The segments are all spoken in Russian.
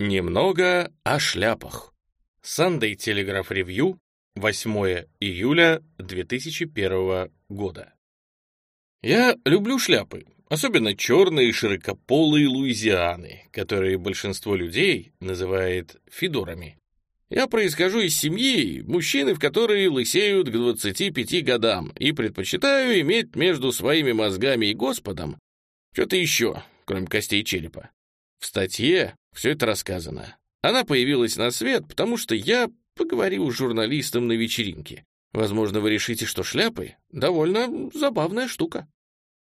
Немного о шляпах. Sunday Telegraph Review, 8 июля 2001 года. Я люблю шляпы, особенно черные широкополые луизианы, которые большинство людей называет федорами. Я происхожу из семьи, мужчины, в которой лысеют к 25 годам, и предпочитаю иметь между своими мозгами и Господом что-то еще, кроме костей черепа. В статье все это рассказано. Она появилась на свет, потому что я поговорил с журналистом на вечеринке. Возможно, вы решите, что шляпы — довольно забавная штука.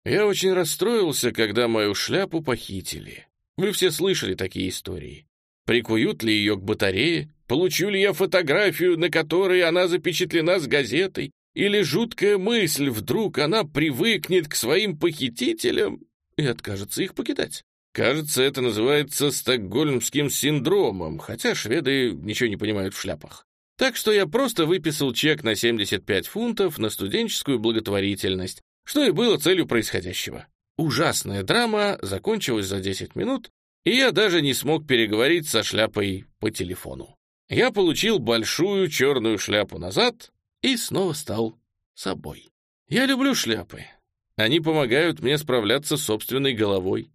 Я очень расстроился, когда мою шляпу похитили. Вы все слышали такие истории. Прикуют ли ее к батарее? Получу ли я фотографию, на которой она запечатлена с газетой? Или жуткая мысль, вдруг она привыкнет к своим похитителям и откажется их покидать? Кажется, это называется стокгольмским синдромом, хотя шведы ничего не понимают в шляпах. Так что я просто выписал чек на 75 фунтов на студенческую благотворительность, что и было целью происходящего. Ужасная драма закончилась за 10 минут, и я даже не смог переговорить со шляпой по телефону. Я получил большую черную шляпу назад и снова стал собой. Я люблю шляпы. Они помогают мне справляться с собственной головой.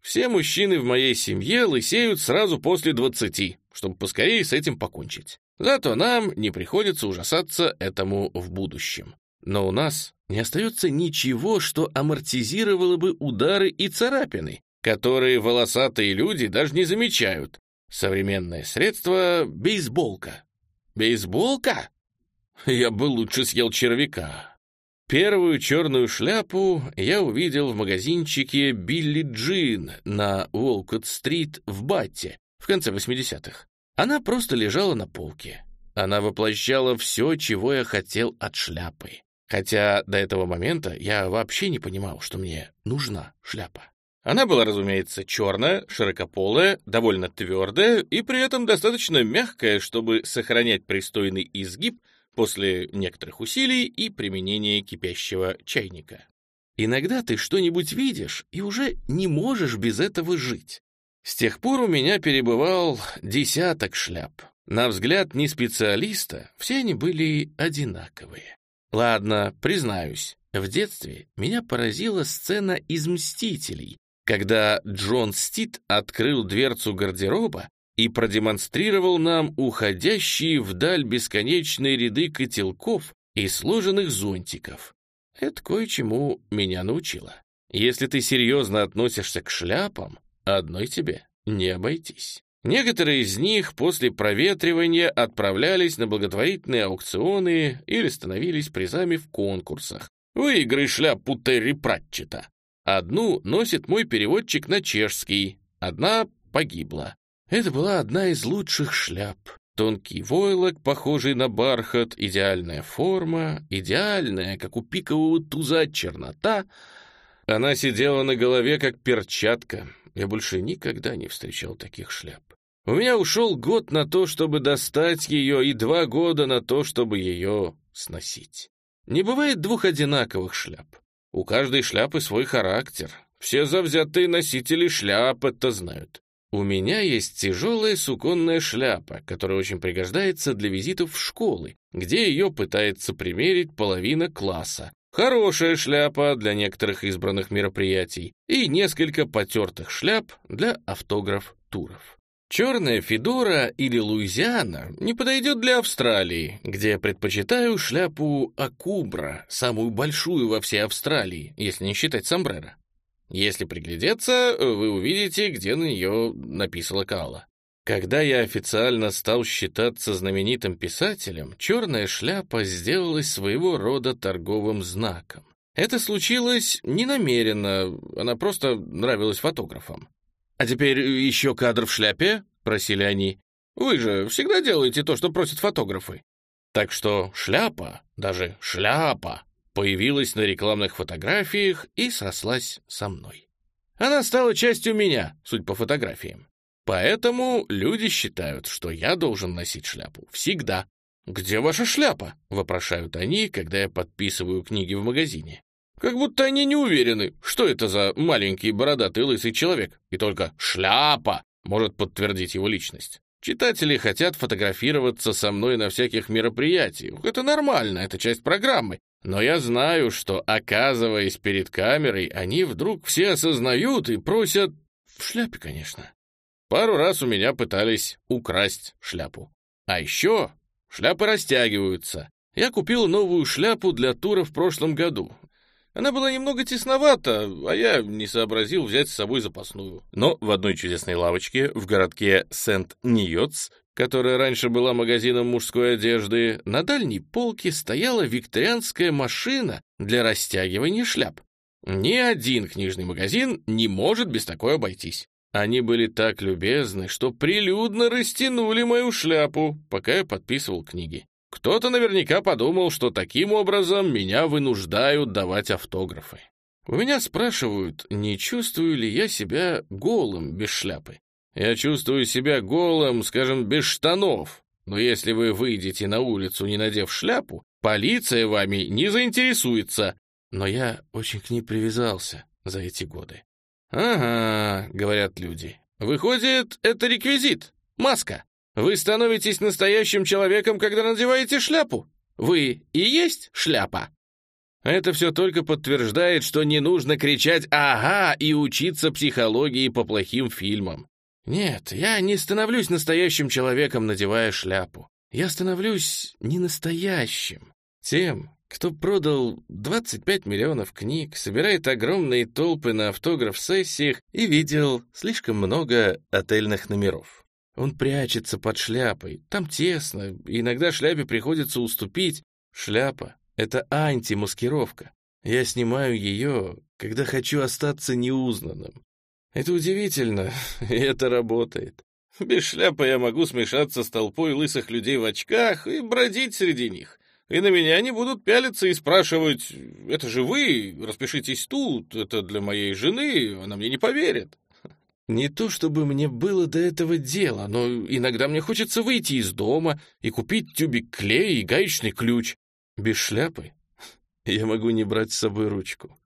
Все мужчины в моей семье лысеют сразу после двадцати, чтобы поскорее с этим покончить. Зато нам не приходится ужасаться этому в будущем. Но у нас не остается ничего, что амортизировало бы удары и царапины, которые волосатые люди даже не замечают. Современное средство — бейсболка. Бейсболка? Я бы лучше съел червяка. Первую черную шляпу я увидел в магазинчике «Билли Джин» на Уолкот-стрит в Батте в конце 80-х. Она просто лежала на полке. Она воплощала все, чего я хотел от шляпы. Хотя до этого момента я вообще не понимал, что мне нужна шляпа. Она была, разумеется, черная, широкополая, довольно твердая и при этом достаточно мягкая, чтобы сохранять пристойный изгиб — после некоторых усилий и применения кипящего чайника. Иногда ты что-нибудь видишь и уже не можешь без этого жить. С тех пор у меня перебывал десяток шляп. На взгляд не специалиста, все они были одинаковые. Ладно, признаюсь, в детстве меня поразила сцена из «Мстителей», когда Джон Стит открыл дверцу гардероба и продемонстрировал нам уходящие вдаль бесконечные ряды котелков и сложенных зонтиков. Это кое-чему меня научило. Если ты серьезно относишься к шляпам, одной тебе не обойтись. Некоторые из них после проветривания отправлялись на благотворительные аукционы или становились призами в конкурсах. Выиграй шляпу Терри Пратчета. Одну носит мой переводчик на чешский, одна погибла. Это была одна из лучших шляп. Тонкий войлок, похожий на бархат, идеальная форма, идеальная, как у пикового туза, чернота. Она сидела на голове, как перчатка. Я больше никогда не встречал таких шляп. У меня ушел год на то, чтобы достать ее, и два года на то, чтобы ее сносить. Не бывает двух одинаковых шляп. У каждой шляпы свой характер. Все завзятые носители шляп это знают. У меня есть тяжелая суконная шляпа, которая очень пригождается для визитов в школы, где ее пытается примерить половина класса. Хорошая шляпа для некоторых избранных мероприятий и несколько потертых шляп для автограф-туров. Черная Федора или Луизиана не подойдет для Австралии, где я предпочитаю шляпу Акубра, самую большую во всей Австралии, если не считать сомбреро. Если приглядеться, вы увидите, где на нее написала Кала. Когда я официально стал считаться знаменитым писателем, черная шляпа сделалась своего рода торговым знаком. Это случилось ненамеренно, она просто нравилась фотографам. «А теперь еще кадр в шляпе?» — просили они. «Вы же всегда делаете то, что просят фотографы». Так что шляпа, даже шляпа, появилась на рекламных фотографиях и срослась со мной. Она стала частью меня, суть по фотографиям. Поэтому люди считают, что я должен носить шляпу всегда. «Где ваша шляпа?» — вопрошают они, когда я подписываю книги в магазине. Как будто они не уверены, что это за маленький бородатый лысый человек, и только «шляпа» может подтвердить его личность. Читатели хотят фотографироваться со мной на всяких мероприятиях. Это нормально, это часть программы. Но я знаю, что, оказываясь перед камерой, они вдруг все осознают и просят... В шляпе, конечно. Пару раз у меня пытались украсть шляпу. А еще шляпы растягиваются. Я купил новую шляпу для тура в прошлом году. Она была немного тесновата, а я не сообразил взять с собой запасную. Но в одной чудесной лавочке в городке Сент-Ниотс, которая раньше была магазином мужской одежды, на дальней полке стояла викторианская машина для растягивания шляп. Ни один книжный магазин не может без такой обойтись. Они были так любезны, что прилюдно растянули мою шляпу, пока я подписывал книги. Кто-то наверняка подумал, что таким образом меня вынуждают давать автографы. У меня спрашивают, не чувствую ли я себя голым без шляпы. Я чувствую себя голым, скажем, без штанов. Но если вы выйдете на улицу, не надев шляпу, полиция вами не заинтересуется. Но я очень к ней привязался за эти годы. «Ага», — говорят люди. «Выходит, это реквизит, маска. Вы становитесь настоящим человеком, когда надеваете шляпу. Вы и есть шляпа». Это все только подтверждает, что не нужно кричать «ага» и учиться психологии по плохим фильмам. Нет, я не становлюсь настоящим человеком, надевая шляпу. Я становлюсь не настоящим, тем, кто продал 25 миллионов книг, собирает огромные толпы на автограф-сессиях и видел слишком много отельных номеров. Он прячется под шляпой, там тесно, иногда шляпе приходится уступить. Шляпа — это антимаскировка. Я снимаю ее, когда хочу остаться неузнанным. Это удивительно, и это работает. Без шляпы я могу смешаться с толпой лысых людей в очках и бродить среди них и на меня они будут пялиться и спрашивать, это же вы, распишитесь тут, это для моей жены, она мне не поверит. Не то чтобы мне было до этого дела, но иногда мне хочется выйти из дома и купить тюбик клея и гаечный ключ. Без шляпы я могу не брать с собой ручку.